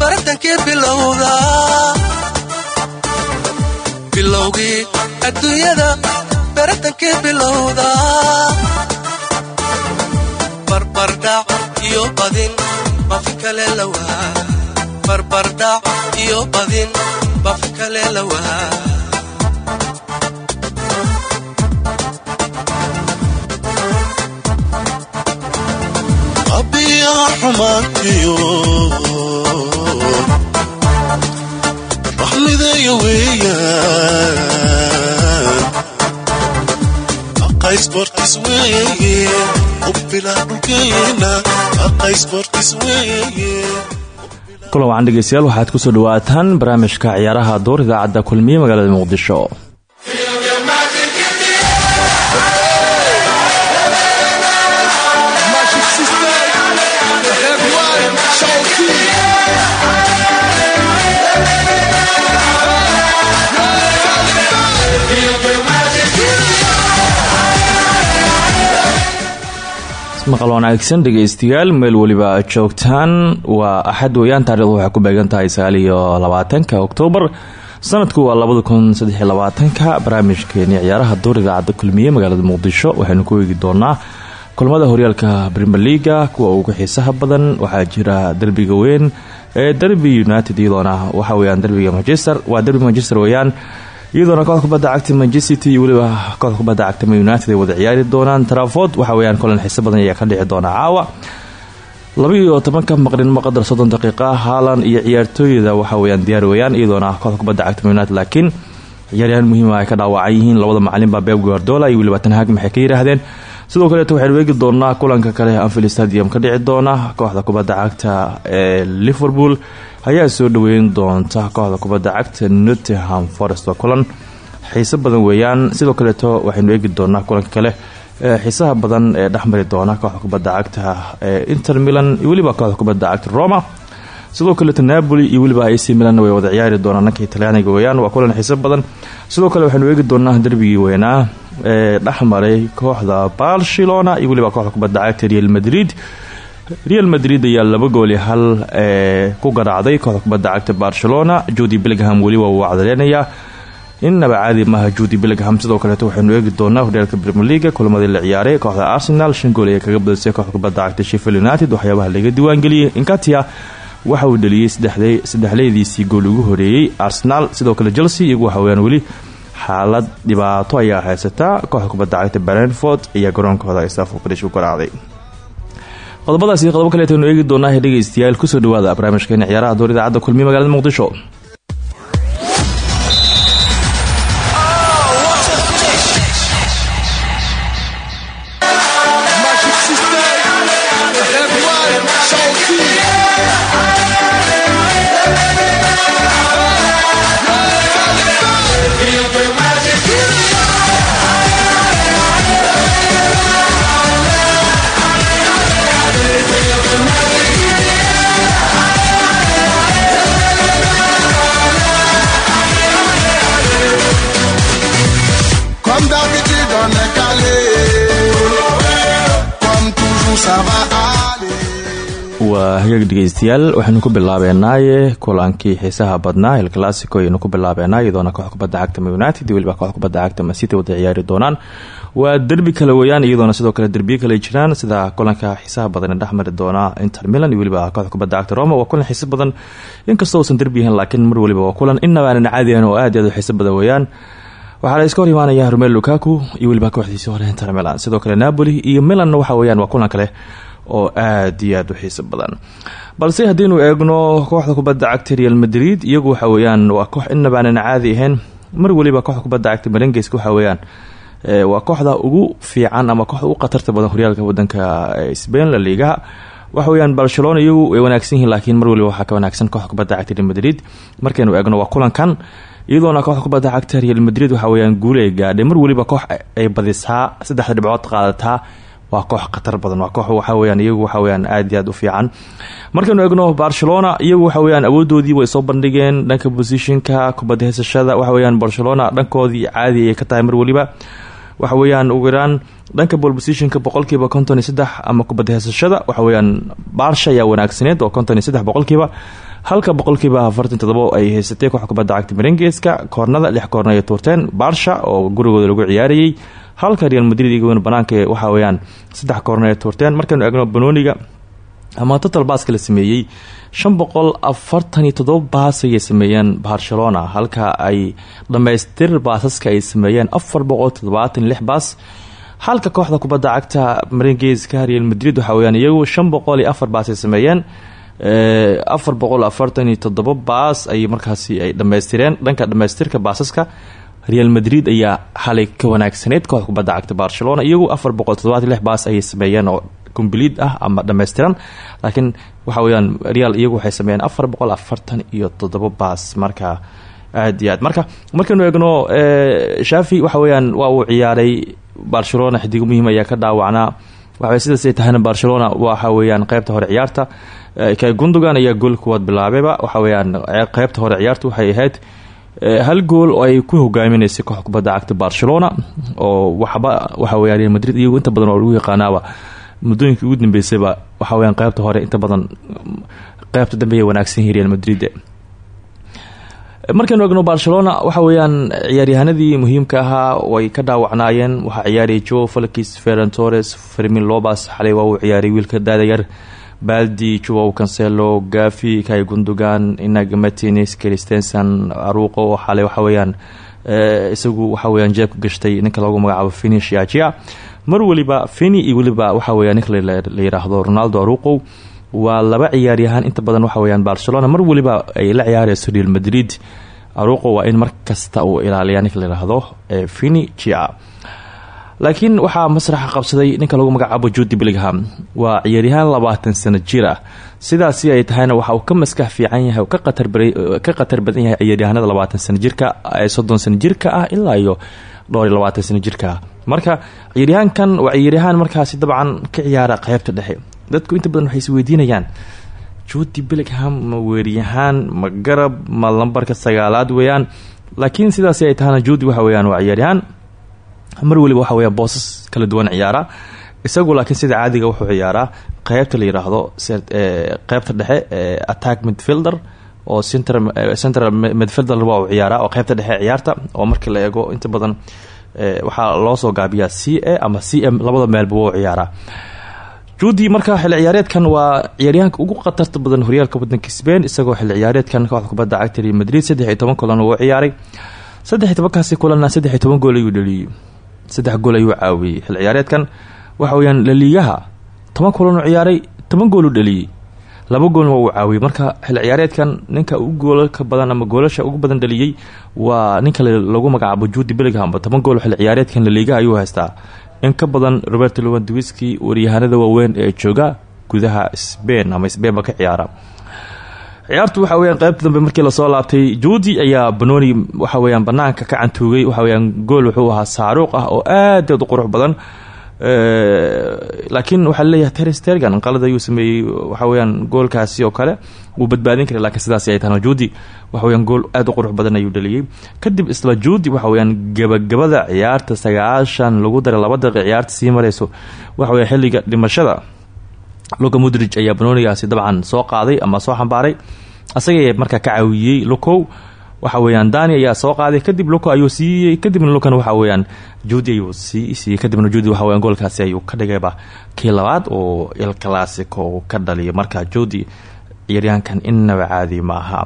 baratankii bilowda bilowgii adduunyada baratankii bilowda barbardhac iyo badin baafin kale lawaa barbardhac iyo badin baafin kale lawaa waxmideeya weeyaan kulan wacan dhegeystayaal waxaad ku soo dhawaataan barnaamijka ciyaaraha door idaacadda kulmiye magaalada muqdisho maqal wanaagsan dhegeystayaal meel weliba joogtaan. Waa axad weeyaan taarikhdu waxay ku beegan tahay labaatanka oktoobar. Sanadku waa labada kun barnaamijkeeni ciyaaraha door idaacadda kulmiye magaalada muqdisho waxaynu ku eegi doonaa kulmada horyaalka brimer leaga kuwa ugu xiisaha badan. Waxaa jira derbiga weyn ee derby united iyadoona waxa weyaan derbiga manchester. Waa derbi manchester weeyaan iyadoona kooxda kubadda cagta manchester iyo weliba kooxda kubadda cagta united ay wada ciyaari doonaan. Traford waxa weyaan kulan xiise badan ayaa ka dhici doona. Caawa labaiyo tobanka maqrinimo qadar soddon daqiiqa haalan iyo ciyaartooyada waxa weyaan diyaar weyaan iyadoona kooxda kubadda cagta united laakiin ciyaaryahaan muhiima ay ka dhaawacan yihiin labada macalinba beb guardola iyo weliba tanhaag maxay ka yiraahdeen sidoo kaleeto waxaynu eegi doonaa kulanka kale anfield stadium. Ka dhici doona kooxda kubadda cagta ee liverpool. Ayaa soo dhaweyn doonta kooxda kubadda cagta nottingham forest. Waa kulan xiiso badan weeyaan. Sidoo kaleeto waxaynu eegi doonaa kulanka kale ee xiisaha badan ee dhexmari doona kooxda kubadda cagta ee inter milan iyo weliba kooxda kubadda cagta roma. Sidoo kaleeto napoli iyo weliba ac milan way wada ciyaari doonaan. Dhanka talyaaniga weeyaan waa kulan xiiso badan. Sidoo kale waxaynu eegi doonaa derbigii weynaa. ee dhexmaray kooxda barcelona iyo weliba kooxda kubadda cagta real madrid. Real madrid ayaa laba gooli hal ee ku garaacday kooxda kubadda cagta barcelona. Judi billingham weliba wuu cadaleynayaa. Innaba caadi maaha judi billingham sidoo kaleeto waxaynu eegi doonaa horyaalka premier leaga kulamadii la ciyaaray kooxda arsenal. Shan gool ayay kaga badisay kooxda kubadda cagta sheffield united. Waxyaabaha laga diiwaangeliyey inkatia waxa uu dhaliyey saddexleydiisii gool ugu horeeyey arsenal. Sidoo kale chelsea iyagu waxaweyaan weli xaalad dhibaato ayaa haysataa kooxda kubadda cagta brentford ayaa garoonkooda stafford bridge u garaacday qodobadaas iyo qodobo kaleetaynu eegi doonaa he dhegeystayaal ku soo dhawaada barnaamijkeena ciyaaraha door idaacadda kulmiye magaalada muqdisho hagaag dhegeystayaal waxaynu ku bilaabeenaaye kulankii xiisaha badnaa el classico ayaynu ku bilaabeenaa iyadoona kubadda cagta united weliba kubadda cagta masity wada ciyaari doonaan. Waa derbi kale weeyaan iyadoona sidoo kale derbiyo kale jiraan sida kulanka xiisaha badan ee dhexmari doona inter milan iyo weliba kubadda cagta roma. Waa kulan xiiso badan inkastoo uusan derbi yahan laakiin mar weliba waa kulan. Inaba aanan caadiyan oo aad iyo aad u badan weeyaan. Waxaa la iska hor imaanaya lukaku iyo weliba kooxdiisii hore inter milan. Sidoo kale napoli iyo milan waxa weyaan waa kulan kale oo aad iyo aad u xiiso badan. Balse haddiinu eegno kooxda kubadda cagta real madrid iyagu waxa weyaan waa koox inaba aanan caadi ahayn. Mar weliba kooxda kubadda cagta marengeska waxa weyaan waa kooxda ugu fiican ama kooxda ugu khatarta badan horyaalka wadanka spain la liigaha waxa weyaan barcelona iyagu way wanaagsan yihiin laakiin mar waliba waxaa ka wanaagsan kooxda kubadda cagta real madrid. Markaynu eegno waa kulankan iyadoona kooxda kubadda cagta real madrid waxa weyaan guul ay mar waliba koox ay badisaa saddexda dhibcood qaadataa waa koox khatar badan waa koox waxaweyaan iyagu waxaweyaan aad iyo aad u fiican. Markaynu eegno barcelona iyagu waxaweyaan awoodoodii way soo bandhigeen dhanka bosishinka kubadda heysashada waxaweyaan barcelona dhankoodii caadi ayay ka tahay mar waliba. Waxaweyaan ugu yaraan dhanka bolbosishinka boqolkiiba konton iyo saddex ama kubadda heysashada waxaweyaan baarsha ayaa wanaagsaneed oo konton iyo saddex boqolkiiba halka boqolkiiba afartan todobo ay haysatay koox kubadda cagta merengeska koornada lix koorna ay tuurteen baarsha oo gurigooda lagu ciyaarayay halka real madrid iyagoona banaanka waxa weyaan saddex koorna ay tuurteen markaynu eegno banooniga ama total baaska la sameeyey. Shan todoba baas ayay sameeyeen barcelona. Halka ay dhamaystir baasaska ay sameeyeen afar boqol toddobaatan iyo lix baas. Halka kooxda kubadda cagta maringeeska real madrid waxa weyaan iyagu shan boqol iyo afar baas ay sameeyeen afar boqol afartan iyo toddoba baas ay markaasi ay dhamaystireen dhanka dhamaystirka baasaska real madrid ayaa xalay ka wanaagsaneyd kooxda kubadda cagta barcelona. Iyagu afar boqol toddobaatan lix baas ayay sameeyeen oo complete ah ama dhammaystiran. Laakiin waxa weyaan real iyagu waxay sameeyeen afar boqol afartan iyo toddoba baas. Marka aad iyo aad. Marka markaynu eegno shafi waxa weyaan waa uu ciyaaray barcelona. Xidigo muhiim ayaa ka dhaawacnaa waxa sidaasay tahayna barcelona waxa weyaan qeybta hore ciyaarta kay gundogan ayaa gool kuwaad bilaabeyba. Waxa weyaan qeybta hore ciyaarta waxay ahayd hal gool oo ay ku hogaaminaysay koox kubadda cagta barcelona oo waxba waxa weya real madrid iyagu inta badan oo lagu yaqaanaaba muddooyinkii ugu dambeysayba waxa weyaan qeybta hore inta badan qeybta dambe ay wanaagsan yihiin real madrid markaynu egno barcelona waxa weeyaan ciyaaryahanadii muhiimka ahaa way ka dhaawacnaayeen. Waxaa ciyaarayay jo falkis ferran torres fermin lobas xalay waa ciyaaray wiilka daadayar baldi joao cancelo gafi kay gundogan inag martines christensen aruqo xalay waxa weeyaan isagu waxa weyaan jeebka gashtay ninka lagu magacaabo finish yajia mar waliba fini iyo weliba waxa weya ninka la yiraahdo ronaldo aruqow waa laba ciyaaryahaan inta badan waxa weyaan barcelona mar waliba ay la ciyaareyso real madrid. Aruqo waa in mar kasta uu ilaaliya ninka layiraahdo fini jia laakiin waxaa masraxa qabsaday ninka lagu magacaabo judi billingham waa ciyaaryahaan labaatan sano jir ah. Sidaasi ay tahayna waxa uu ka maskax fiican yahay ka khatar badan yahay ciyaaryahanada labaatan sano jirka ee soddon sano jirka ah ilaa iyo dhowr iyo labaatan sano jirka ah. Marka ciyaaryahaankan waa ciyaaryahaan markaasi dabcan ka ciyaara qeybta dhexe dadku inta badan waxay is weydiinayaan judi billingham ma weeryahaan ma garab ma lambarka sagaalaad weeyaan. Laakiin sidaasi ay tahayna judi waxa weyaan waa ciyaaryahaan mar waliba waxa weya boosas kala duwan ciyaara. Isagu laakiin sida caadiga wuxuu ciyaaraa qeybta la yiraahdo qeybta dhexe attack midfielder oo central midfielder waa ciyaaraa oo qeybta dhexe ciyaarta oo markii la eego inta badan waxaa loo soo gaabiyaa c a ama c m labada meelba waa ciyaaraa judi marka xilli ciyaareedkan waa ciyaaryahanka ugu khatarta badan horyaalka wadanka sbain isagoo xilli ciyaareedkan kooxda kubadda cagta real madrid saddex iyo toban kulan uu ciyaaray. Saddex iyo tobankaasi kulanna saddex iyo toban gool ayuu dhaliyey saddex gool ayuu caawiyey xilli ciyaareedkan. Waxa weyaan laliigaha toban kulan uu ciyaaray toban gool u dhaliyey laba goolna uu caawiyey marka xilli ciyaareedkan ninka ugu goolalka badan ama goolasha ugu badan dhaliyey waa ninka lagu magacaabo judi billingham toban gool xilli ciyaareedkan laliigaha ayuu haystaa in ka badan roberto lewandwiski waryahanada waaweyn ee jooga gudaha sbain ama sbainba ka ciyaara. Ciyaartu waxa weyaan qeybta dambe markii la soo laabtay judi ayaa banoni waxa weyaan banaanka ka cantuugay waxa weyaan gool wuxuu ahaa saaruuq ah oo aad aad u qurux badan laakiin waxaa la leeyahay terstergan qalad ayuu sameeyey waxa weyaan goolkaasi oo kale wuu badbaadin karay lakiin sidaas ay tahan judi waxa weyaan gool aad u qurux badan ayuu dhaliyey. Kadib isla judi waxa weyaan gabagabada ciyaarta sagaashan lagu daray laba daqiiq ciyaarta sii mareyso waxa weya xilliga dhimashada luka mudrij ayaa banoonigaasi dabcan soo qaaday ama soo xambaaray asagay markaa ka caawiyey lukow waxa weyaan dani ayaa soo qaaday. Kadib luko ayuu siiyey kadibna lukan waxa weyaan judi ayuu sii siiyey kadibna judi waxa weyan goolkaasi ayuu ka dhigayba kii labaad oo il classico ka dhaliyo. Marka judi ciyaaryahankan innaba caadi ma aha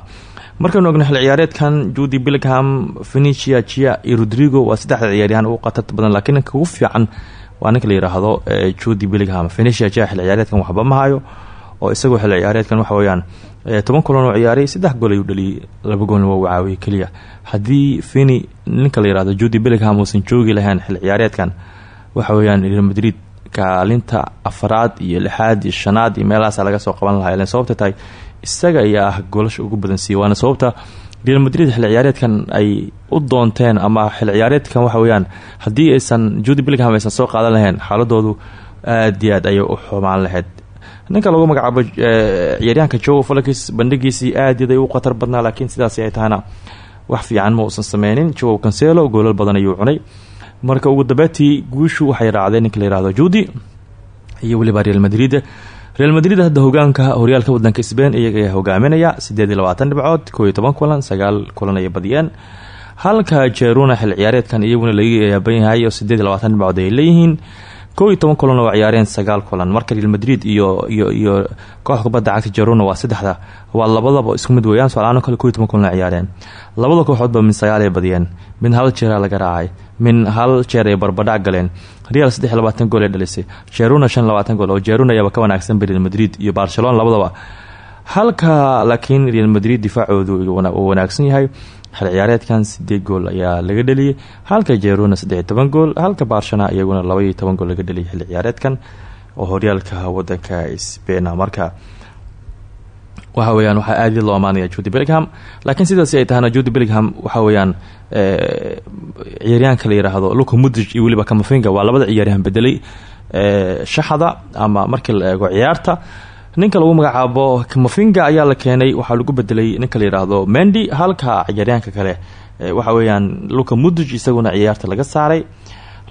markaynu ogno xil ciyaareedkan judi billingham fenicia jia iyo rodrigo waa saddexda ciyaaryahan ugu khatarta badan laakiin ninka ugu fiican waa ninka la yiraahdo judi billingham fenicia jia xil ciyaareedkan waxba ma hayo oo isagoo xil ciyaareedkan waxa weyaan toban kulan oo ciyaaray saddex gool ayuu dhaliyay laba goolna waa uu caawiyey keliya. Haddii ninka la yiraahdo judi billingham uusan joogi lahayn xil ciyaareedkan waxa weyaan real madrid kaalinta afraad iyo lixaad iyo shanaad iyo meelahaasa laga soo qaban lahaa. Sababta tahay isaga ayaa ah ugu badan siiya waana sababta real madrid xilli ciyaareedkan ay u doonteen ama xilli ciyaareedkan waxa weyaan haddii aysan judi billingham aysan soo qaadan lahayn xaaladoodu aad iyo aad ayay u xumaan lahayd ninka lagu magacaabo eh, ciyaaryahanka joe falakis bandhigiisii aad yaday u khatar badnaa laakiin sidaas ay tahana wax fiican ma uusan sameynin joe cancelo goolal badan ayuu cunay. Marka ugu dambeetii guushu waxay raacday ninka la yihahdo judi iyo weliba real madrid. Real madrid hadda hogaanka horyaalka wadanka sbain iyaga ayaa hogaaminaya sideed iyo labaatan dhibcood koo iyo toban kulan sagaal kulan ayay badiyeen. Halka jeruna xil ciyaareedkan iyaguna laga yaaban yahay oo sideed labaatan dhibcood ay leeyihiin kow iyo toban kulan waa ciyaareen sagaal kulan. Marka real madrid iyo iyo iyo kooxda kubadda cagta jeruna waa saddexda. Waa labadaba isku mid weeyaan soalaano kale kow iyo toban kulan ciyaareen. Labada kooxoodba min sagaal ay badiyeen. Mid hal jeera laga raacay. Min hal jeer ay barbadhac galeen. Real saddex labaatan gool ee dhalisay. Jeruna shan gool oo jeruna ayaaba ka wanaagsan real madrid iyo barcelona labadaba. Halka laakiin real madrid difaacoodu wanaagsan yahay xil ciyaareedkan sideed gool ayaa laga dheliyay halka jeruna saddexiy toban gool halka barshana iyaguna labaiyo toban gool laga dheliyay xilli ciyaareedkan. Oo horyaalka wadanka sbain marka waxa weyaan waxaa aad loo amaanaya judi bellingham. Laakiin sidaasi ay tahana judi bellingham waxa weyaan ciyaaryahanka la yiraahdo luka mudrij iyo weliba kamafinga waa labada ciyaaryahan bedelay shaxda ama markii la eego ciyaarta ninka lagu magacaabo kamafinga ayaa la keenay waxaa lagu bedelay ninka la yiraahdo mendi halka ciyaaryahanka kale waxa weyaan luka mudrij isaguna ciyaarta laga saaray.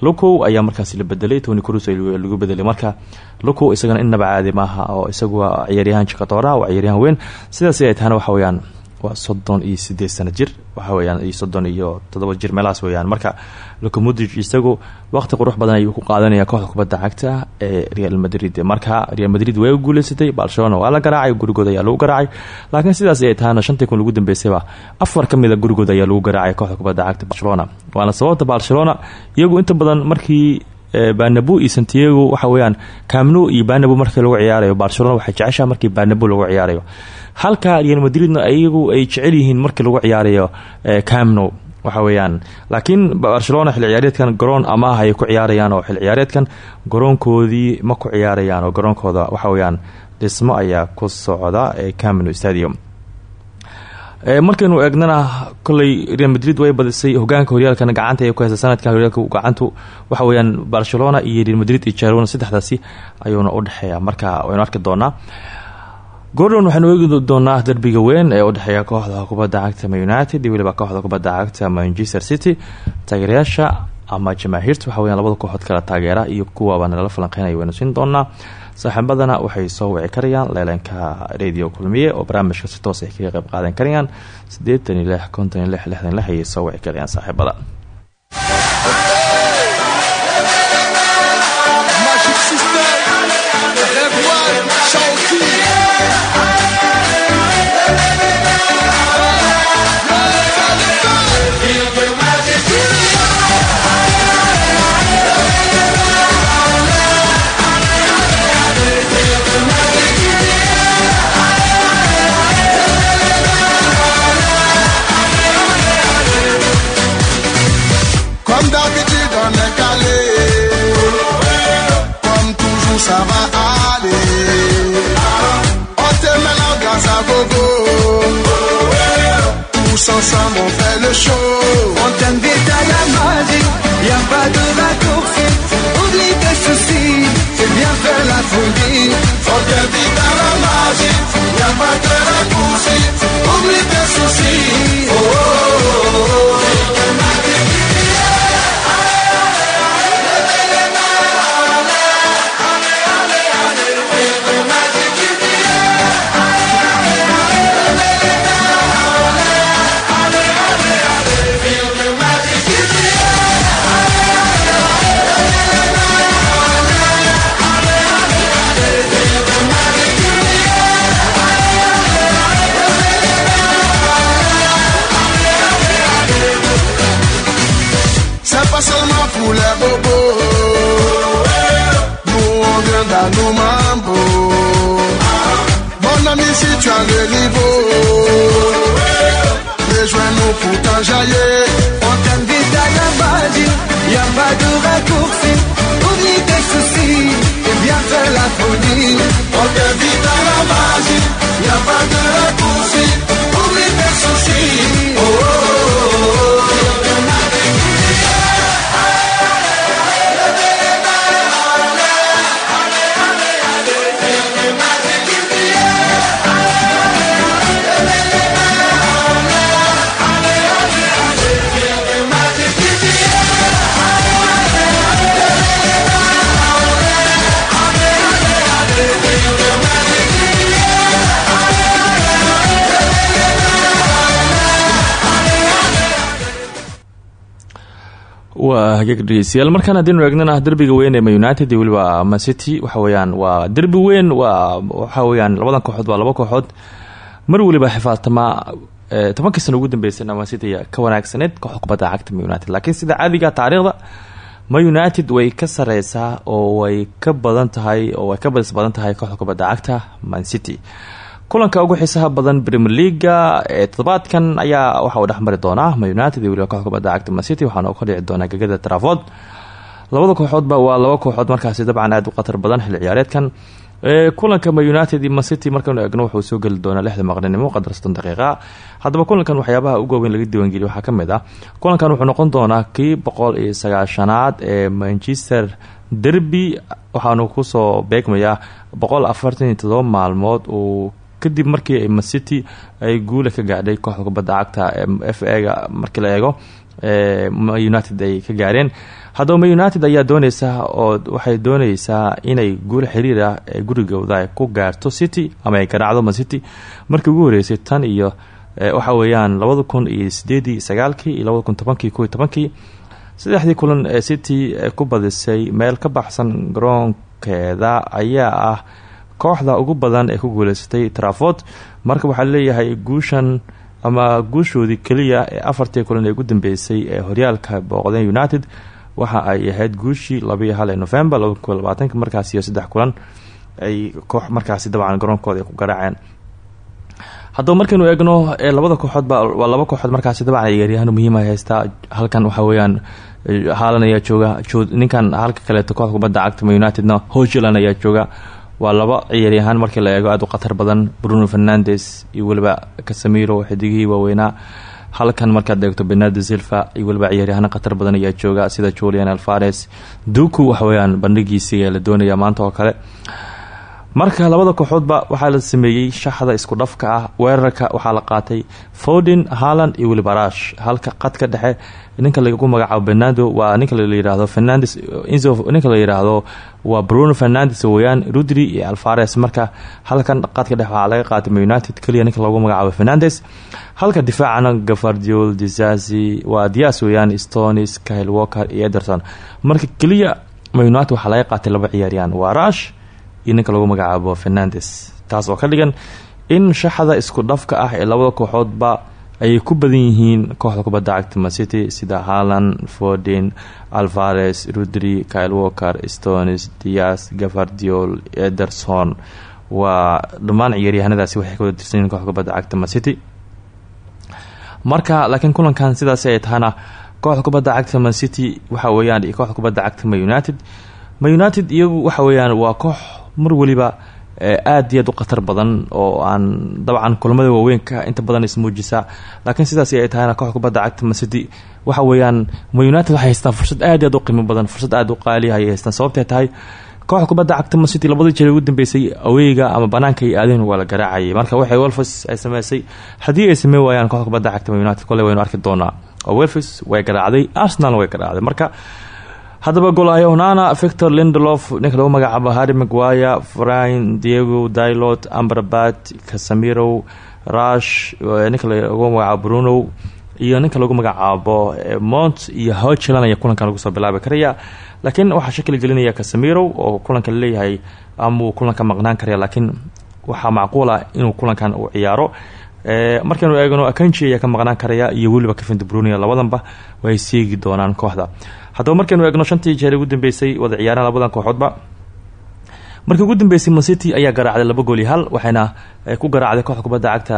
Lukow ayaa markaasi la bedelay tony crus lagu bedelay. Marka lukow isagana innaba caadi maaha oo isagu waa ciyaaryahan jikatoora waa ciyaaryahan weyn. Sidaas ay tahana waxa weyaan waa soddon iyo sideed sano jir. Waxa weyaan iyo toddoba jir meelahaas weyaan marka locomodrig isagu waqti qurux badan ayuu ku qaadanaya kooxda kubadda cagta ee real madrid. Marka real madrid way guuleysatay barcelona waa la garaacay gurigooda ayaa lagu garaacay. Laakiin sidaas ay tahana shantii kun lagu dambeysayba afar ka mida gurigooda ayaa lagu garaacay kooxda kubadda cagta barcelona. Waana sababta barcelona iyagu inta badan markii banabu iyo santiago waxa weyaan camno iyo banabu markii lagu ciyaarayo barcelona waxay jeceshaha markii banabu lagu ciyaarayo. Halka real madridna iyagu ay jecel yihiin markii lagu ciyaarayo camno waxa weeyaan. Laakiin barcelona xil ciyaareedkan garoon amaah ay ku ciyaarayaan oo xil ciyaareedkan garoonkoodii ma ku ciyaarayaan oo garoonkooda waxa weyaan dhismo ayaa ku socda ee camino stadium markaynu eegnana koley real madrid way badisay hogaanka horyaalkana gacanta ay ku haysa sanadkan horyaalka gacantu waxa weyaan barcelona iyo real madrid iyo jerona saddexdaasi ayuuna u dhexeeya. Marka waynu arki doonaa. Gordon waxaanu eegi doonaa derbiga weyn ee udhexeeya kooxda kubadda cagta united iyo weliba kooxda kubadda cagta manchester city. Taageerayaasha ama jamaahiirta waxa weyan labada kooxood kala taageera iyo kuwaba nalala falanqeynaya waynu siin doonaa saaxiibadana waxay soo wici karayaan leelanka radio kulmiye oo barnaamijka si toos ay kaga qayb qaadan karayaan siddeetan iyo lix konton iyo lix lixdan soo wici karayaan saaxiibada seulement pour les bobos. Nous on vient dans mambo. Mon ami, si tu as le niveau, rejoins-nous pour t'enjailler. On t'invite à la magie, y a pas de raccourci. Oublie tes soucis et viens faire la folie. On t'invite à la magie, y a pas de raccourci. Hagaag dhegeystayaal markaan haddaynu eegnana derbiga weyn ee united iyo weliba ma city waxa weeyaan waa derbi weyn waa waxa weeyaan labadan kooxood waa laba kooxood. Mar weliba xifaadtama tobankii sano ugu dambeysana ma city ka wanaagsaneyd kooxda kubadda cagta united. Laakiin sida caadiga taariikhda ma united way ka sareysaa oo way ka badan tahay oo way ka badis badan tahay kooxda kubadda cagta man city kulanka ugu xiisaha badan premier leaga ee toddobaadkan ayaa waxa uu dhexmari doonaa ma united iyo weliba kubadda cagta man city waxaana ka dhici doonaa gegada traford labada kooxoodba waa laba kooxood markaasi dabcan aada u khatar badan xilli ciyaareedkan. Ee kulanka ma united iyo man city markaynu eegno wuxuu soo geli doonaa lixda maqrinimo qadar soddon daqiiqa. Kulankan waxyaabaha ugu waaweyn laga diiwaangeliya waxaa ka mid ah. Kulankan wuxuu noqon doonaa kii boqol iyo ee manchester derby waxaanu ku soo beegmayaa boqol afartan iyo todoba maalmood uu kadib markii city ay guula ka gaadhay kooxda kubadda cagta f a-ga markii la eego ee ma united ay ka gaareen. Haddaba ma united ayaa dooneysa oo waxay dooneysaa inay guul xiriir ah ee gurigooda ku gaarto city ama ay garaacdo man city. Markii ugu horeysay tan iyo waxa weeyaan labada kun iyo sideedii sagaalkii iyo kulan city ku badisay meel ka baxsan garoonkeeda ayaa ah kooxda ugu badan ee ku guuleysatay traford marka waxaa leeyahay guushan ama guushoodii keliya ee afartii kulan ee ugu dambeysay ee horyaalka booqdeen united waxa ay ahayd guushii labayo hal ee november laba kun labaatanka markaas iyo saddex kulan ay koox markaasi dabcan garoonkooda ay ku garaaceen. Haddaba markaynu eegno labada kooxoodba waa laba kooxood markaasi dabcan ciyaaryahaan muhiima haystaa halkan waxa weeyaan haalan ayaa jooga ninkan halka kaleeto kooxda kubadda cagta ma unitedna hojiland ayaa jooga waa laba ciyaaryahaan markii la eego aada u khatar badan bruno fernandes iyo weliba casamiro xidigihii waaweynaa. Halkan markaad eegto benardo silva iyo weliba ciyaaryahaano khatar badan ayaa jooga sida julian alfares duku waxaweyaan bandhigiisii la doonaya maanta oo kale marka labada kooxoodba waxaa la sameeyey shaxda isku dhafka ah weerarka waxaa la qaatay fodin harland iyo weliba rash halka qadka dhexe ninka lagu magacaabo benado waa ninka layihahdo fernandes ninka la yidhaahdo waa bruno fernandes weyaan rudri iyo alfares marka halkan qadka dhexe waxaa laga qaatay united keliya ninka lagu magacaabo fernandes. Halka difaacana gavardiol disazi waa dias weyaan stonis kyle walker iyo ederson. Marka keliya ma united waxaa laga qaatay laba ciyaaryahan waa rash iyo ninka lagu magacaabo fernandes. Taas oo ka dhigan in shaxda isku dhafka ah ee labada kooxoodba ayay ku badan yihiin kooxda kubadda cagta macity sida harland fordin alvares rudri kyle walker stonis dias gavardiol ederson. Waa dhammaan ciyaaryahanadaasi waxay ka wada tirsan yihiin kooxda kubadda cagta macity marka laakiin kulankan sidaasi ay tahana kooxda kubadda cagta man city waxa weeyaan kooxda kubadda cagta ma united. Ma united iyagu waxa weeyaan waa koox mar weliba aada iyo aad u khatar badan oo aan dabcan kulamada waaweynka inta badan ismuujisa laakiin sidaas ay tahayna kooxda kubadda cagta masidi waxa weeyaan united waxay haystaan fursad aad iyo aad u qiimo badan fursad aada u qaaliya ayay haystaan. Sababtay tahay kooxda kubadda cagta masity labadii jeer ugu dambeysay aweyga ama banaanka ay aadeen waa la marka waxay welfs ay sameysay. Haddii ay sameyn waayaan kooxda kubadda cagta united kole waynu arki doonaa. Oo welfs way garaacday. Arsenal way garaacday. Marka haddaba golaayo onana victor lindelof ninka lagu magacaabo harry maguire frine diego dilot amberbat casamiro rush ninka lagu magacaabo bruno iyo ninka lagu magacaabo mont iyo hochland ayaa kulankan lagu soo bilaabi karaya laakiin waxaa shakil gelinaya casamiro oo kulanka la leeyahay amuu kulanka maqnaan karaya laakiin waxaa macquula inuu kulankan uu ciyaaro. Markaynu eegno akanji ayaa ka maqnaan karaya iyo weliba kevin debrunia labadanba way seegi doonaan kooxda haddaba markaynu eegno shantii jeer ugu dambeysay wada ciyaaraan labadan kooxoodba markii ugu dambeysay mancity ayaa garaacday laba gool iyo hal waxayna ku garaacday kooxda kubadda cagta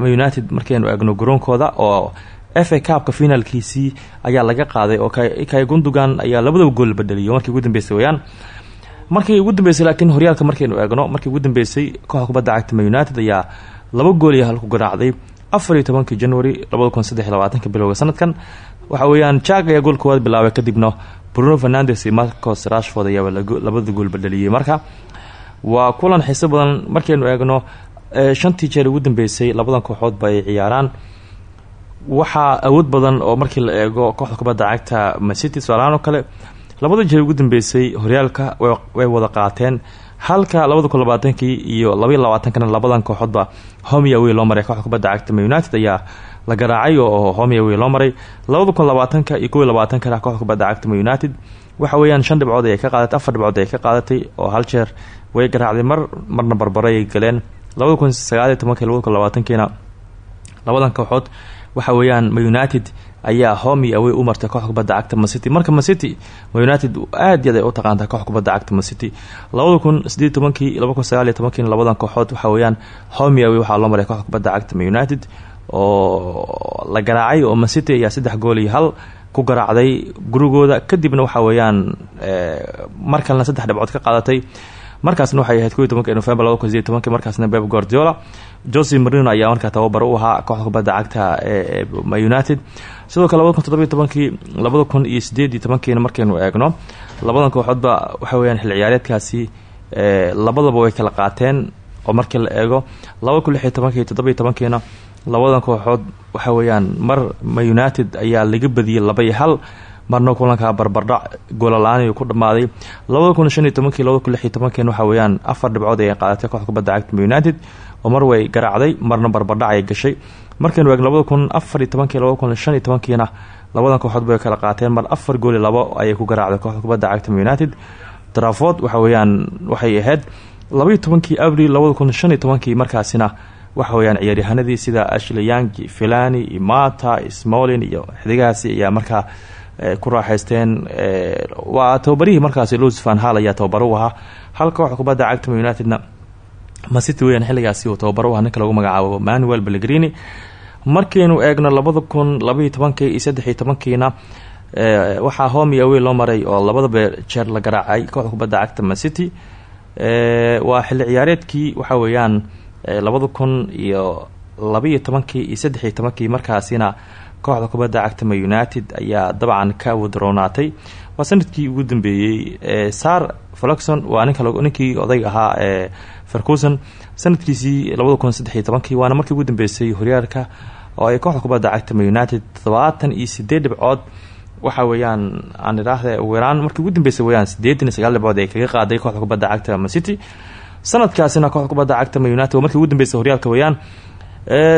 ma united markaynu eegno garoonkooda oo f a cabka finaalkiisii ayaa laga qaaday oo kay gundogan ayaa labadaba gool badhaliyo markii ugu dambeysay weyaan markii ugu dambeysay laakiin horyaalka markaynu eegno markii ugu dambeysay kooxda kubadda cagta united ayaa laba gool iyo hal ku garaacday. Afar iyo tobankii january labada kun saddex iyo labaatanka bilowga sanadkan waxa weeyaan jack ayaa gool koowaad bilaabay kadibna bruno fernandes iyo marcos rashford ayaaba labada gool badhaliyey marka waa kulan xiiso badan. Markaynu eegno shantii jeer ugu dambeysay labadan kooxoodba ay ciyaaraan. Waxaa awood badan oo markii la eego kooxda kubadda cagta macity tusaalahaan oo kale labada jeer ugu dambeysay horyaalka way wada qaateen. Halka labada kun iyo labaiy labaatankana labadan kooxoodba homiawey loo maray. Kooxda kubadda cagta united ayaa la garaacay oo homiawey loo maray. labada kun labaatanka iyo kow iyo labaatankana kooxda kubadda cagta united. waxa weeyaan shan dhibcood ay ka qaadatay afar dhibcood ay ka qaadatay oo hal jeer way garaacday mar marna barbaray ay galeen. labada kun sagaaliyo labaatankiina labadan kooxood waxa weeyaan united ayaa homi awey u martay kooxda kubadda cagta macity marka macity ma united aad yaad u taqaantaa kooxda kubadda cagta macity labada kun sideed tobankii labadan kooxood waxa weeyaan homi awey waxaa loo maray kooxda kubadda cagta united oo la garaacay oo macity ayaa saddex gool iyo hal ku garaacday. Gurigooda kadibna waxa weeyaan mar kalena saddex dhibcood ka qaadatay. Markaasna waxay ahayd koiy tobanki november laba kun sideed tobanki markaasna beb guardiola. Jose marino ayaa markaa tababar u ahaa kooxda kubadda cagta ee ma united. Sidoo kale labada kun toddobiyo tobankii labada kun iyo sideed iyo tobankiina markaynu eegno labadan kooxoodba waxa weyaan xil ciyaareedkaasi labadaba way kala qaateen oo markii la eego laba kun lix iyo tobanki iyo tobankiina labadan kooxood waxa weeyaan mar ma united ayaa laga badiyey laba iyo hal marna kulankaa barbardhac goolalaaaniyu ku dhammaaday. labada kun shan iyo waxa weeyaan afar dhibcood ayay qaadatay kooxda kubadda cagta ma united. Oo mar way garaacday marna barbardhac ay gashay. Markaynu eegno labada kun afar iyo labadan kooxood bay kala qaateen mar afar gooli labo ayay ku garaacday kooxda kubadda cagta ma united. Draford waxa weeyaan waxay ahayd labaiyo tobankii abril labada kun markaasina waxa weyaan ciyaaryahanadii sida ashleyangi filani imata smolin iyo xidigahaasi ayaa markaa ku raaxaysteen waa tababarihii markaasi louis van hal ayaa tababaro u ahaa. Halka kooxda kubadda cagta unitedna macity weyaan xilligaasi uu tababaro u ninka lagu magacaabo manuel bellegrini markaynu eegno labada kun labaiyo tobankii iyo saddex iyo tobankiina loo maray oo labadaba jeer la garaacay kooxda kubadda cagta macity waa xilli ciyaareedkii waxa weeyaan labada kun iyo labaiyo tobankii iyo saddex iyo tobankii markaasina kooxda kubadda cagta ma united ayaa dabcan ka wadroonaatay waa sannadkii ugu dambeeyey sar fluxon waa ninkii odayg ahaa ee ferguson. Sanadkiisii labada kun saddex iyo tobankii waana markii ugu dambeysay horyaalka oo ay kooxda kubadda cagta ma united toddobaatan iyo sideed dhibcood. Waxa weeyaan aan idhaahda yaraan markii ugu dambeysay weyaan sideetan iyo sagaal dhibcood ay kaga qaaday kooxda kubadda cagta ma city sanadkaasina kooxda kubadda cagta ma united waa markii ugu dambeysay horyaalka weeyaan.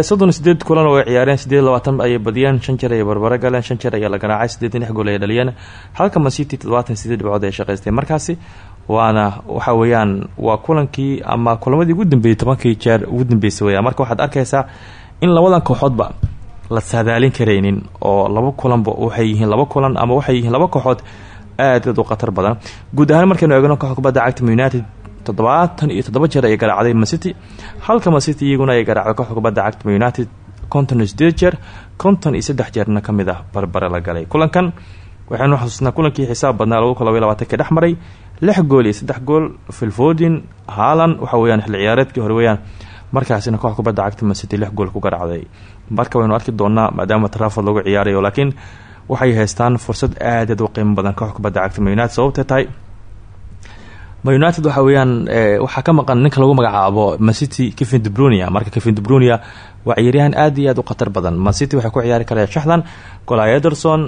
Soddon iyo kulan oo ay ciyaareen sideed labaatan ayay shan jeer ayay barbaro galeen shan jeer ayaa la garaacay sideetan lix gool ayay dhaliyeen. Halka markaasi waana waxa weeyaan waa kulankii ama kulamadii ugu dambeeyey tobankii jeer ugu dambeysay weyaan marka waxaad arkaysaa in labadan kooxoodba la saadaalin karaynin oo laba kulanba waxay yihiin laba kulan ama waxay yihiin laba kooxood aad u khatar badan. Guud ahaan markaynu eegno kooxda united toddobaatan iyo toddoba jeer ayay garaacday macity halka macity iyaguna ay garaacday kooxda kubadda cagta united konton iyo jeer konton iyo saddex jeerna ka mid ah barbare la galay. Kulankan waxaynu xasuusnaa kulankii xisaab badnaa laba kun labaiy labaatanki dhex maray lix gool iyo saddex gool filfodin haalan waxa weyaan xilli ciyaareedkii hore weyaan markaasina kooxda kubadda cagta lix gool ku garaacday. Marka waynu arki doonaa maadaama traford lagu ciyaarayo laakiin waxay haystaan fursad aad aad u qiimo badan kooxda kubadda cagta sababtay united waxa weeyaan waxaa ka maqan ninka lagu magacaabo macity kevin debrunia marka kevin debrunia waa ciyaaryahan aad iyo aad u khatar badan. Macity waxay ku ciyaari kareen shaxdan golay ederson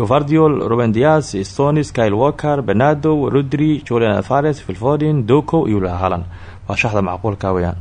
govardiol ruben dias stonis kyle walker benado rodri julian alfares vilfodin doko iyo halan waa shaxda macquulka weyaan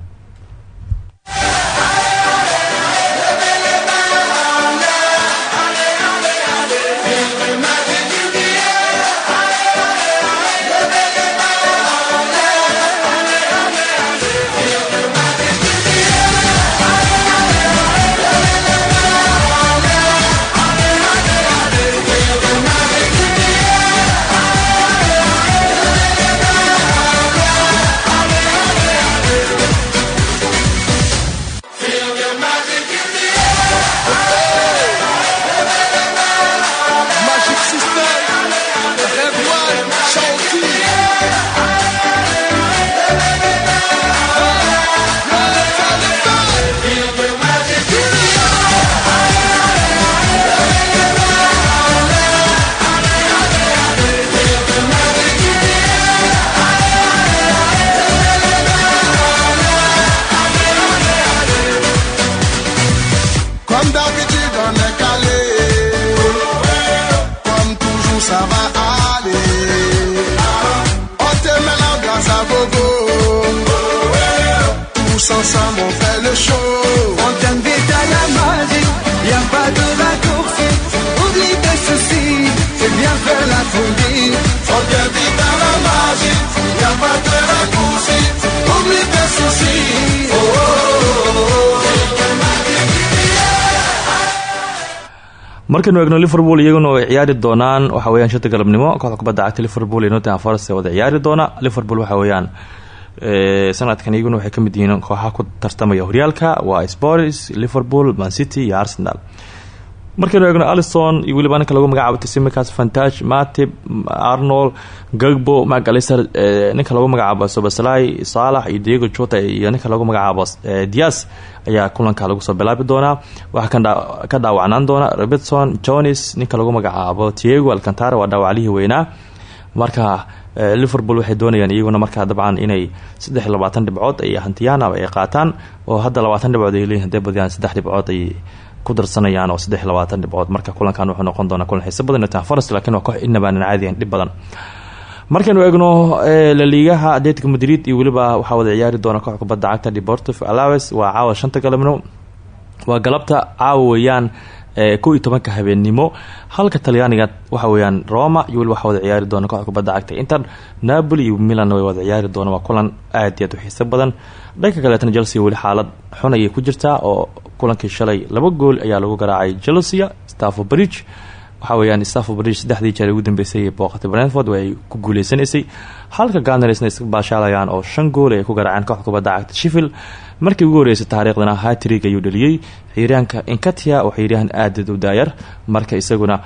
markaynu eegno liverpool iyaguna ay ciyaari doonaan. Waxa weyaan shanta galabnimo kooxda kubadda cagta liverpool iyo nottingham forest wada ciyaari doona. Liverpool waxa weeyaan sanadkan iyaguna waxay ka mid yihiin kooxaha ku tartamaya horyaalka. Waa spors liverpool mancity iyo arsenal markaynu eegno alison iyo weliba ninka lagu magacaabo tsimicas fantage matib arnold gagbo macalister ninka lagu magacaabo sobaslai saalax iyo diego jota iyo ninka lagu magacaabo dias ayaa kulanka lagu soo bilaabi doonaa. Waxaa ka dhaawacnaan doona robertson jones ninka lagu magacaabo tiego alcantara waa dhaawaclihii weynaa. Marka liverpool waxay doonayaan iyaguna markaa dabcan inay saddex iyo ay hantiyaan ay qaataan oo hadda labaatan dhibcood ay leeyihiin haday badiyaan saddex dhibcood ay ku darsanayaan oo saddex labaatan marka kulankan wuxuu noqon doonaa kulan xiiso badan nottingham forest laakiin waa koox inabaanan caadiyan dhib badan. Markaynu eegno laliigaha atletico madrid iyo weliba waxaa wada ciyaari doona koox kubadda cagta deportive alaves. Waa caawa shanta galabnimo. Waa galabta caawa weeyaan kow iyo tobanka habeennimo halka talyaaniga waxa weyaan roma iyo weliba waxaa wada ciyaari doona koox kubadda cagta inter. Napoli iyo milan way wada ciyaari doona. Waa kulan aad iyo aad u xiiso badan. Dhanka kaleetana chelsea weli xaalad xun ayay ku jirtaa oo kulankii shalay laba gool ayaa lagu garaacay chelsea staffo bridge waxaa weyaan staffo bridge saddexdii jeer ugu dambeysay booqatay brentford way ku guuleysanaysay. Halka garnersna iska baashaalayaan oo shan gool ay ku garaaceen koox kubadda cagta sheffield. Markii ugu horeysay taariikhdana hatrig ayuu dhaliyey ciiryaanka inkatia oo ciiryahan aadad u daayar marka isaguna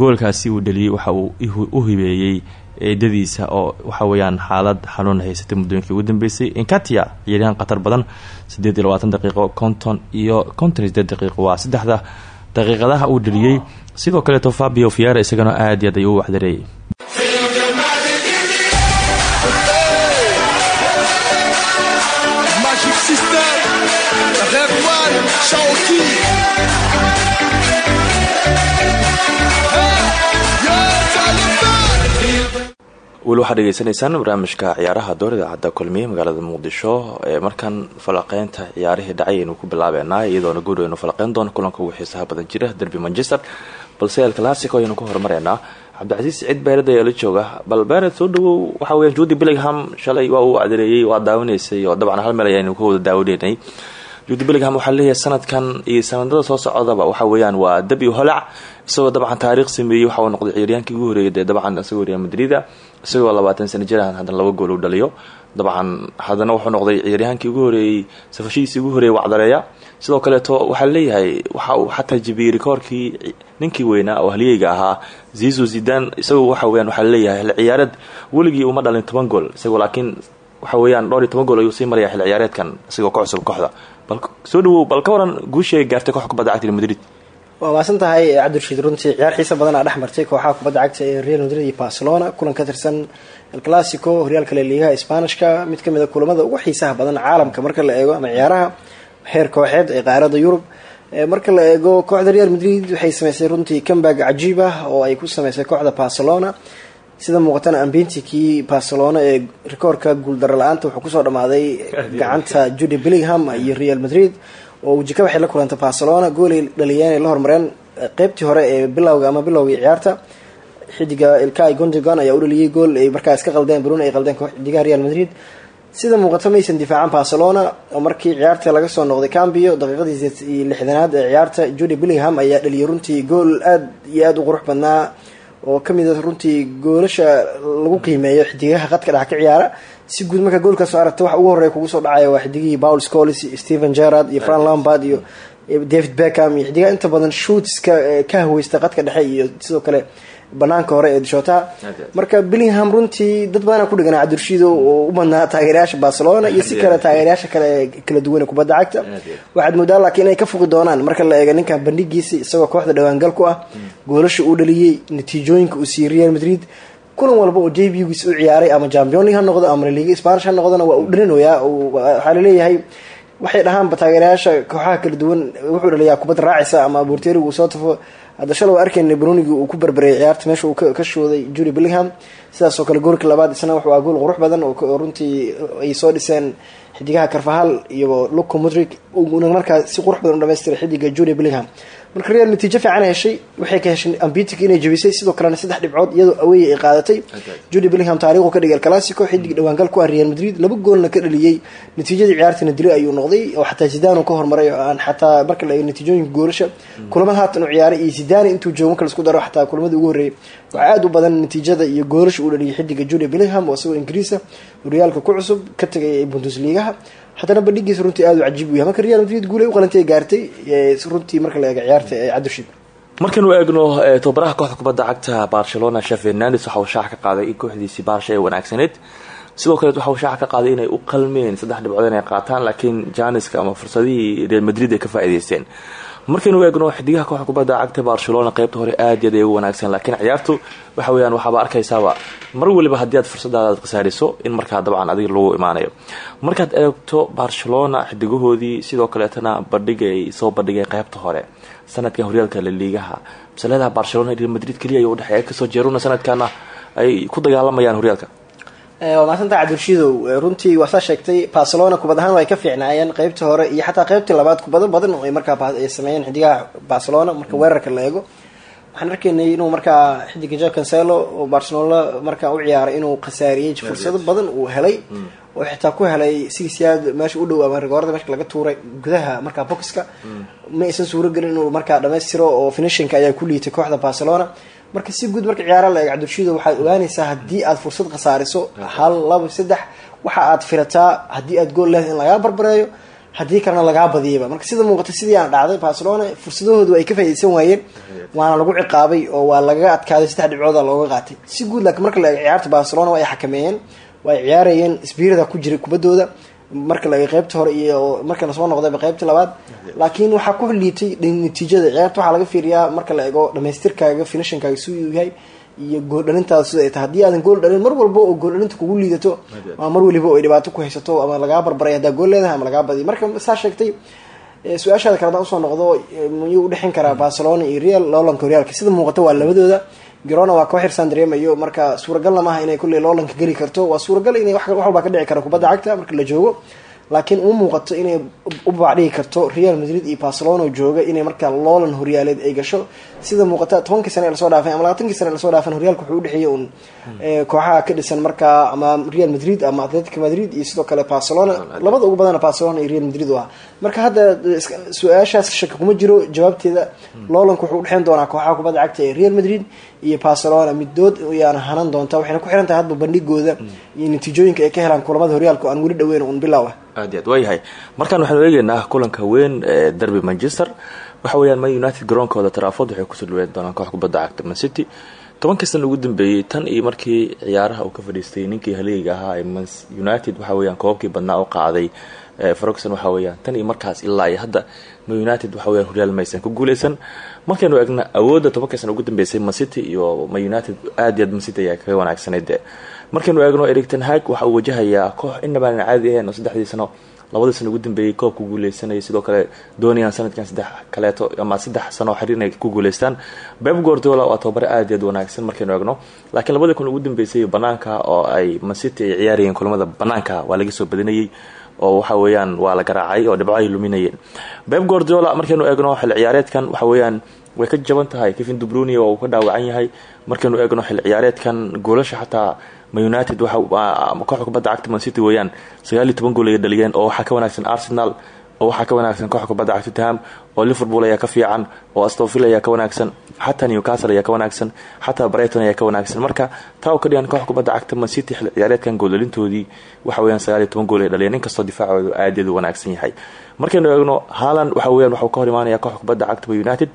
goolkaasi uu dhaliyey waxa uu u hibeeyey eedadiisa oo waxa weyaan xaalad xanuun haysatay muddooyinkii ugu dambeysay. Inkatia ciiryahan khatar badan siddeed iyo labaatan daqiiqo konton iyo konton iyo sideed daqiiqo waa saddexda daqiiqadaha uu dhaliyey sidoo kaleeto fabio fiera isagana aad iyo aad ayuu u waxdareeyay weli waxaad dhegeysanaysaan barnaamijka ciyaaraha door idaacadda kulmiye magaalada muqdisho ee markan falaqeynta ciyaarihii dhacay aynu ku bilaabeynaa iyadoona guud falaqeyn doono kulanka ugu xiisaha badan jira derby manchester balse el classico ayaynu ku horumareynaa cabdicasiis cid beered ayaa la jooga. Bal beered soo dhawow waxa weya judi billingham shalay waa uu acdareeyey waa daawanaysay oo dabcan hal meel ayaynu ka wada daawaneynay. Judi billingham waxaa leeyahay sanadkan iyo sanadada soo socdaba waxa weeyaan waa dab holac isagoo dabcan taariikh sameeyey waxa uu noqday ciyaryaankii ugu horeeyay dee dabcan isagoo real madrida isagoo labaatan sana jir haddana laba gool u dhaliyo. Dabcan haddana wuxuu noqday ciyaryahaankii ugu horeeyey safashihiisii ugu horeeyay wacdareeya sidoo kaleeto waxaa leeyahay waxa uu xataa jabiyey rikoorkii ninkii weynaa oo halyeyga ahaa zizo zidan isagoo waxa weyaan waxaa leeyahay xil ciyaareed weligii uma dhalin toban gool. Isagoo laakiin waxa weeyaan dhowr iyo toban gool ayuu sii maraya xil ciyaareedkan isagoo ka cusub kooxda. Bal soo dhawow bal ka waran guushii ay gaartay kooxda kubadda cagta madrid waa maasan tahay cabdirashiid runtii ciyaar xiisa badan aa dhex martay kooxaha kubadda cagta ee real madrid iyo barcelona kulan ka tirsan el classico horyaalka laliigaha spanishka mid ka mid a kulamada ugu xiisaha badan caalamka marka la eego ama ciyaaraha heer kooxeed ee qaarada yurub. Marka la eego kooxda real madrid waxay sameysay runtii comeback cajiib ah oo ay ku sameysay kooxda barcelona. Sida muuqatana ambiintikii barcelona ee rikoorka guuldaro la'aanta wuxuu ku soo dhamaaday gacanta judy billingham iyo real madrid oo wajika waxay la kulantay barcelona goolay dhaliyeen la hormareen qeybtii hore ee bilowga ama bilowgii ciyaarta. Xidiga ilkai gondigon ayaa u dhaliyay gool ay markaa iska qaldeen brun ay qaldeen xidigaha real madrid. Sida muuqato maysan difaacan barcelona oo markii ciyaarta laga soo noqday cambio daqiiqadii lixdanaad ee ciyaarta judy billingham ayaa dhaliyay runtii gool aada iyo aada u qurux badnaa oo ka mid a runtii goolasha lagu qiimeeyo xidigaha qadka dhex ka ciyaara si guud markaa goolkaasoo aragta waxa ugu horreya kugu soo dhacaya waa xidigihii paul scolis stephen gerard iyo fran lambard iyo david beckham iyo xidigaha inta badan shootska ka haweysta qadka dhexe iyo sidoo kale banaanka hore ee dishootaha marka billingham runtii dad badanaa ku dhiganaa cabdirshiido oo u badnaa taageerayaasha barcelona iyo si kale taageerayaasha kale ee kala duwane kubadda cagta. Waxaad moodaa laakiin inay ka fogi doonaan marka la eega ninkan bandhigiisa isagoo kooxda dhawaangal ku ah goolasha uu dhaliyey natiijooyinka uu siiyey real madrid kulan walba oo jbgiis u ciyaaray ama champion league ha noqdo ama liga spanish ha noqdona waa uu dhalinayaa waxaa la leeyahay waxay dhahaanba taageerayaasha kooxaha kala duwan wuxuu dhaliyaa kubad raacisa ama abuurteeriga uu soo tafo. Hadda shalay arkayna brunigi uu ku berbereeyay ciyaarta meesha uu ka shooday judy billingham sidaasoo kale goolka labaad isna wuxuu ah gool qurux badan oo runtii ay soo dhiseen xidigaha carvahal iyo luco mudrig uuna markaa si qurux badan u dhamaystiray xidiga julia billingham marka real natiijo fiican heshay waxay ka heshay ambitic inay jabisay sidoo kalena saddex dhibcood iyadoo awey ay qaadatay. Julia billingham taariikhu ka dhigay classico xidig dhawaangal ku ah real madrid laba goolna ka dhaliyey natiijadii ciyaartina dili ayuu noqday oo xataa zidane uu ka hormaray oo aan xataa marka la eego natiijooyinka goolasha. Kulamada haatan u ciyaaray iyo zidane intuu joogo marka la isku daro xataa kulamadii ugu horreeyay. Waxaa aada u badan natiijada iyo goolasha uu dhaliyay xidiga julia billingham oo isagoo ingiriisa horyaalka ku cusub ka tagay bundesligaha haddana bandhigiisa runtii aada u cajiib u yahay marka real madrid guulay u qalantay gaartay runtii marka la eego ciyaarta ee cabdirshid markaynu eegno tobabaraha kooxda kubadda cagta barcelona shef fernandes waxa uu shaaca ka qaaday in kooxdiisii baarsha ay wanaagsaneyd sidoo kaleet waxa uu shaaca ka qaaday inay u qalmeen saddex dhibcood inay qaataan laakiin janiska ama fursadihii real madrid ay ka faa'iideysteen markaynu eegno xidigaha kooxda kubadda cagta barcelona qeybta hore aad yaad ay ugu wanaagsan laakiin ciyaartu waxa weyaan waxaaba arkaysaaba mar waliba haddii aad fursadaada aad khasaariso in markaa dabcan adiga lagu imaanayo. Markaad eegto barcelona xidigahoodii sidoo kaleetana bandhiga ay soo bandhigeen qeybta hore sanadkan horyaalka laliigaha masalada barcelona real madrid keliya ay udhexeeya ka soo jeeruna sanadkana ay ku dagaalamayaan horyaalka waa maasanta cabdirshidow runtii waa saa sheegtay barcelona kubad ahaan ay ka fiicnaayeen qeybta hore iyo xataa qeybtii labaad kubado badan oo ay markaa ay sameeyeen xidigaha barcelona marka weerarka la eego. Waxaan arkaynay inuu markaa xidiga ja cancelo oo barcelona markaa u ciyaaray inuu khasaariyey fursado badan uu helay. Oo xitaa ku helay sigisiyaad meesha u dhow ama rigoorada meesha laga tuuray gudaha markaa boxka. Ma aysan suuragelin inuu markaa dhamaystiro oo finishinka ayaa ku liitay kooxda barcelona marka si guud marka ciyaara la eeg cabdirshido waxaad ogaanaysaa haddii aad fursad khasaariso hal laba saddex waxa aad filataa haddii aad gool leedahay in lagaa barbareeyo haddii kalena lagaa badiyaba marka sida muuqata sidii aan dhacday barcelona fursadahoodu ay ka faaideysan waayeen waana lagu ciqaabay oo waa lagaga adkaaday saddex dhibcooda looga qaatay. Si guud laakiin marka la eego ciyaarta barcelona waa ay xakameeyeen waa ay ciyaarayeen sbirida ku jiray kubadooda marka la eego qeybta hore iyo marka la soo noqdayba qeybta labaad. Laakiin waxaa ku liitay natiijada ciyaarta waxaa laga fiiriyaa marka la eego dhamaystirkaaga finishinkaaga siduu yahay iyo gool dhalintaada sida ay tahay. Haddii aadan gool dhalin mar walba oo gool dhalinta kugu liidato ama mar waliba oo ay dhibaato ku haysato ama lagaa barbaray haddaa gool leedahay ama lagaa badiyo. Marka saa sheegtay su'aashaada kale hadaan u soo noqdo miyuu udhexin karaa barcelona iyo real loolanka horyaalka sida muuqata waa labadooda garona waa koox hirsaan dareemayo marka suuragalna maaha inay kulley loolanka geli karto. Waa suuragal inay wax walbaa ka dhici kara kubadda cagta marka la joogo. Laakiin uma muuqato inay u baacdhigi karto real madrid iyo barcelona jooga inay markaa loolan horyaaleed ay gasho sida muuqata tobankii sane ee la soo dhaafay ama labaatankii sane la soo dhaafan horyaalka wuxuu udhexeeyay un kooxaha ka dhisan markaa ama real madrid ama atletico madrid iyo sidoo kale barcelona. Labada ugu badana barcelona iyo real madrid u ah. Marka hadda su'aashaas shaki kuma jiro jawaabteeda loolanka wuxuu udhexeyn doonaa kooxaha kubadda cagta ee real madrid iyo barcelona. Midood ayaana hanan doonta waxayna ku xiran tahay hadba bandhigooda iyo natiijooyinka ay ka helaan kulamada horyaalka aan weli dhaweyn un bilow ah. Aad i aad waayahay markaan waxaanu eegeynaa kulanka weyn ee derby manchester waxa weeyaan man united garoonkooda traford waxay ku soo dhaweyn doonaan koox kubadda cagta man city. Tobankii sana ugu dambeeyey tan iyo markii ciyaaraha uu ka fadhiistay ninkii haleega ahaa ee man united waxa weeyaan koobkii badnaa u qaaday ferguson waxa weeyaan tan iyo markaas ilaa hadda man united waxa weeyaan horyaal maysan ku guuleysan markaynu eegna awoodda tobankii sana ugu dambeysay man city iyo man united aad iyo aad man city ayaa kaga wanaagsanayd. Markaynu eegno ericton hag waxa uu wajahayaa koox inabaan caadi ahayn oo saddexdii sano labadii sano ugu dambeeyey koobka guuleysanayay sidoo kale doonayaan sanadkan saddex kaleeto ama saddex sano xiriir ku guuleystaan. Beb guardiola waa tababare aad iyo aad wanaagsan markaynu eegno. Laakiin labadii kun ugu dambeysay banaanka oo ay mancity ay ciyaarayeen kulamada banaanka waa laga soo badinayay oo waxa weeyaan waa la garaacay oo dhibco ay luminayeen. Beb guardiola markaynu eegno xil ciyaareedkan waxa weeyaan way ka jaban tahay. Kevin dubruni oo uu ka dhaawacan yahay. Markaynu eegno xil ciyaareedkan goolasha xataa united kooxda kubadda cagta man city weeyaan sagaal iyo toban gool ay dhaliyeen oo waxaa ka wanaagsan arsenal oo waxaa ka wanaagsan kooxda kubadda cagta taham oo liverpool ayaa ka fiican oo astonville ayaa ka wanaagsan xataa newcastle ayaa ka wanaagsan xataa brighton ayaa ka wanaagsan. Marka taa u ka dhigan kooxda kubadda cagta man city xil ciyaareedkan gooldhalintoodii waxa weeyaan sagaal iyo toban gool ay dhaliyeen inkastoo difaacoodu aad u wanaagsan yahay. Markaynu eegno haaland waxa weeyaan waxuu ka hor imaanaya kooxda kubadda cagta united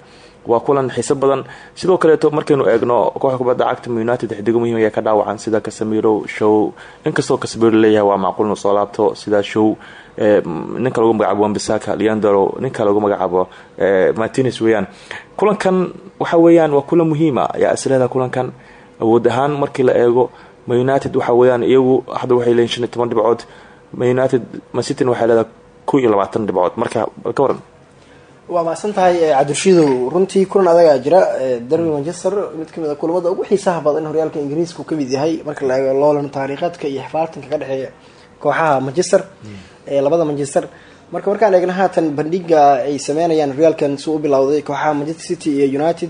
waa kulan xiiso badan. Sidoo kaleeto markaynu eegno kooxda kubadda cagta united xidigo muhiim ayaa ka dhaawacan sida casamiro show. Inkastoo casamiro leeyahay waa macquul inuu soo laabto sida show ninka lagu magacaabo wambisaka leandro ninka lagu magacaabo martines weeyaan. Kulankan waxa weeyaan waa kulan muhiima ayaa isleeda kulankan? Awood ahaan markii la eego united waxa weeyaan iyagu hadda waxay leeyihiin shan iyo toban dhibcood. United macityna waxay leedahay kun iyo labaatan dhibcood. Marka ka waran waa mahadsan tahay cabdirshiidow runtii kulan adagaa jira derby manchester mid ka mid a kulamada ugu xiisaha badan horyaalka ingiriiska uu ka mid yahay marka la eego loolan taariikheedka iyo xifaaltanka ka dhexeeya kooxaha manchester ee labada manchester. Marka markaan eegna haatan bandhiga ay sameynayaan realkan si u bilowday kooxaha manchester city iyo united.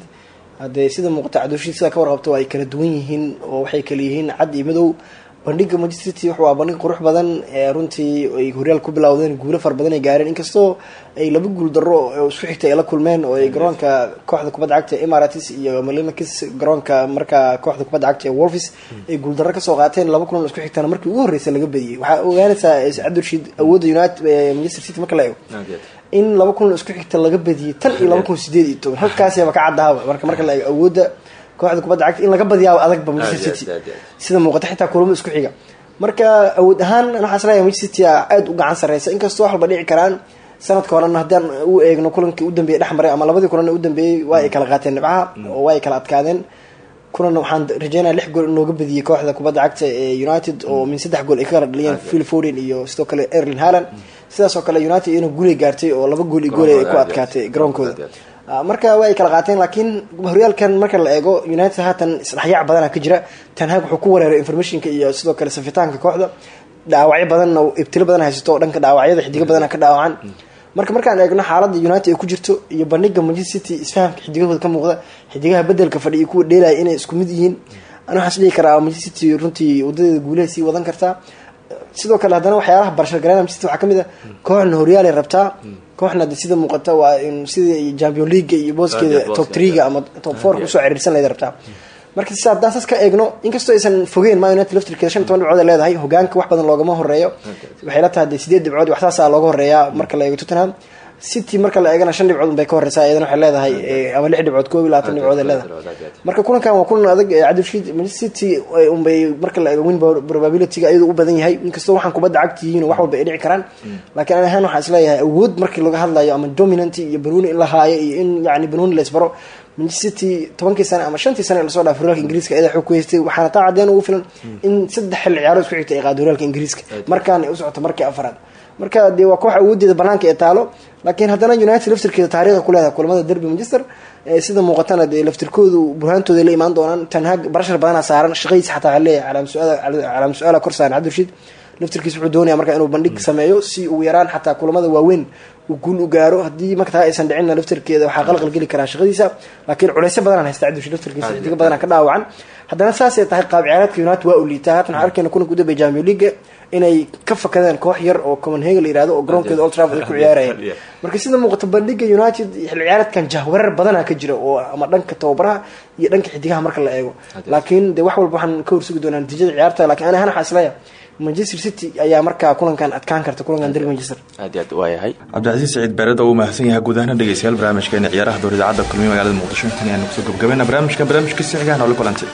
Haddee sida muuqata cabdulshiid sida ka warqabto ay kala duwan yihiin oo waxay kala yihiin cad iyo madow bandhiga manchester city waa bandhig qurux badan ee runtii ay horyaal ku bilowdeen guulo fara badan ay gaareen. Inkastoo ay laba guul darro oo isku xigta ay la kulmeen oo ay garoonka kooxda kubadda cagta ee emirates iyo malinakis garoonka markaa kooxda kubadda cagta ee wolfis ay guul darro ka soo qaateen. Laba kulan isku xigtana markii ugu horreysa laga badiyey waxaa ogaanaysaa cabdulshiid awoodda united manchester city marka la eego. In laba kulan isku xigta laga badiyey tan iyo laba kun sideed iyo toban halkaasaba ka caddaaba marka marka la eego awoodda kooxda kubadda cagta in laga badiyaaba adagba manchester city. sida muuqata xitaa kulamo isku xiga. Marka awood ahaan waxaa is leeyahay manchester city aada u gacan sarreysa inkastoo wax walba dhici karaan sanadka horena haddaan u eegno kulankii u dambeeyey dhex maray ama labadii kulan u dambeeyey waa ay kala qaateen dhibcaha oo waa ay kala adkaadeen. Kulanna waxaan rajeynaya lix gool inooga badiyey kooxda kubadda cagta ee united oo min saddex gool ay ka kala dhaliyeen phil foden iyo sidoo kale erlin haaland. Sidaas oo kale united iyana guulay gaartay oo laba gool iyo gool ay ku adkaatay garoonkooda marka waa kala qaateen laakiin horyaalkan marka la eego united haatan isdhexyaac badana ka jira. Tanhaag wuxuu ku wareeray informationka iyo sidoo kale safitaanka kooxda. Dhaawacyo badanna ibtilo badan haysato dhanka dhaawacyada xidigo badana ka dhaawacan marka markaan eegno xaalada united ay ku jirto iyo bandhiga manchester city isfahamka xidigahooda ka muuqda. Xidigaha bedelka fadhiya kuwa dheelaya inay isku mid yihiin. Ani waxaan karaa manchester city runtii wadadeeda guulaha wadan kartaa. Sidoo kale haddana waxyaalaha gareena manchester waxaa ka mid a kooxna horyaalay rabtaa kooxna de sida muuqata waa in sida champion league iyo booskeeda top threega ama top four ku soo ciriirsan layd rabtaa marka si haddaan saas ka eegno inkastoo aysan fogeen man united laftirkeeda shan toban dhibcood ay leedahay hogaanka wax badan loogama horeeyo. Waxay la tahay de sideed dhibcood wax saasa looga horeeyaa marka la eego tottenham city marka la eegana shan dhibcood unbay ka horeysaa iyadana waxay leedahay ama lix dhibcood koob iyo labaatan dhibcood ay leedahay. Marka kulankan waa kulan adag cabdilshiid manchester city unbay marka la eego win probabilityga iyadoo u badan yahay. Inkastoo waxaan kubadda cagta yihiin wax walba ay dhici karaan. Laakiin ani ahaan waxaan is leeyahay awood markii laga hadlayo ama dominant iyo banooni in la haayo iyo in yani banooni la isbaro. City tobankii sane ama shantii sane la soo dhaafay horyaalka ingiriiska iyada xog ku haystay waxaana taa cadeen ugu filan in saddex xilli ciyaaro isku xigta ay qaado horyaalka ingiriiska. Markaan ay u socoto markii afaraad marka dee waa koox awoodeeda banaanka ee taalo laakiin haddana united laftirkeeda taariikhda ku leedahay kulamada derby manchester sida muuqatana dee laftirkoodu burhaantooda la imaan doonaan. Tanhaag barashar badana saaran shaqadiisa xataa waxaa leeyahay calaam su'aala kor saaran. Cabdirashiid laftirkiis wuxuu doonaya marka inuu bandhig sameeyo si ugu yaraan xataa kulamada waaweyn uu guul u gaaro. Haddii markaa aysan dhicinna laftirkeeda waxaa qalqal geli karaa shaqadiisa laakiin culeysyo badanaan haysta cabdirashiid laftirkiisa xidigo badanaa ka dhaawacan. Haddana saasay tahay qaab ciyaareedka united waa u liitaa. Haatan waxaan arkayna kulanka udambey champion league inay ka fakadeen koox yar oo copenhagen la yihahdo oo garoonkeeda old trafford ay ku ciyaarayeen. Marka sida muuqata bandhiga united xilli ciyaareedkan jahwarar badana ka jira oo ama dhanka tababaraha iyo dhanka xidigaha marka la eego. Laakiin de wax walba waxaan ka horsugi doonaa natiijada ciyaarta laakiin ani ahaan waxaa manchester city ayaa markaa kulankan adkaan karta kulankan derby manchester. Aad iyo aad waayahay. Cabdicasiis saciid beered oo u mahadsan yahay guud ahaan dhegeystayaal barnaamijkeena ciyaaraha door idaacadda kulmiye magaalada muqdisho. Intan ayaan ku soo gabagabayna barnaamijkan barnaamijka sicigahan oo la kulantay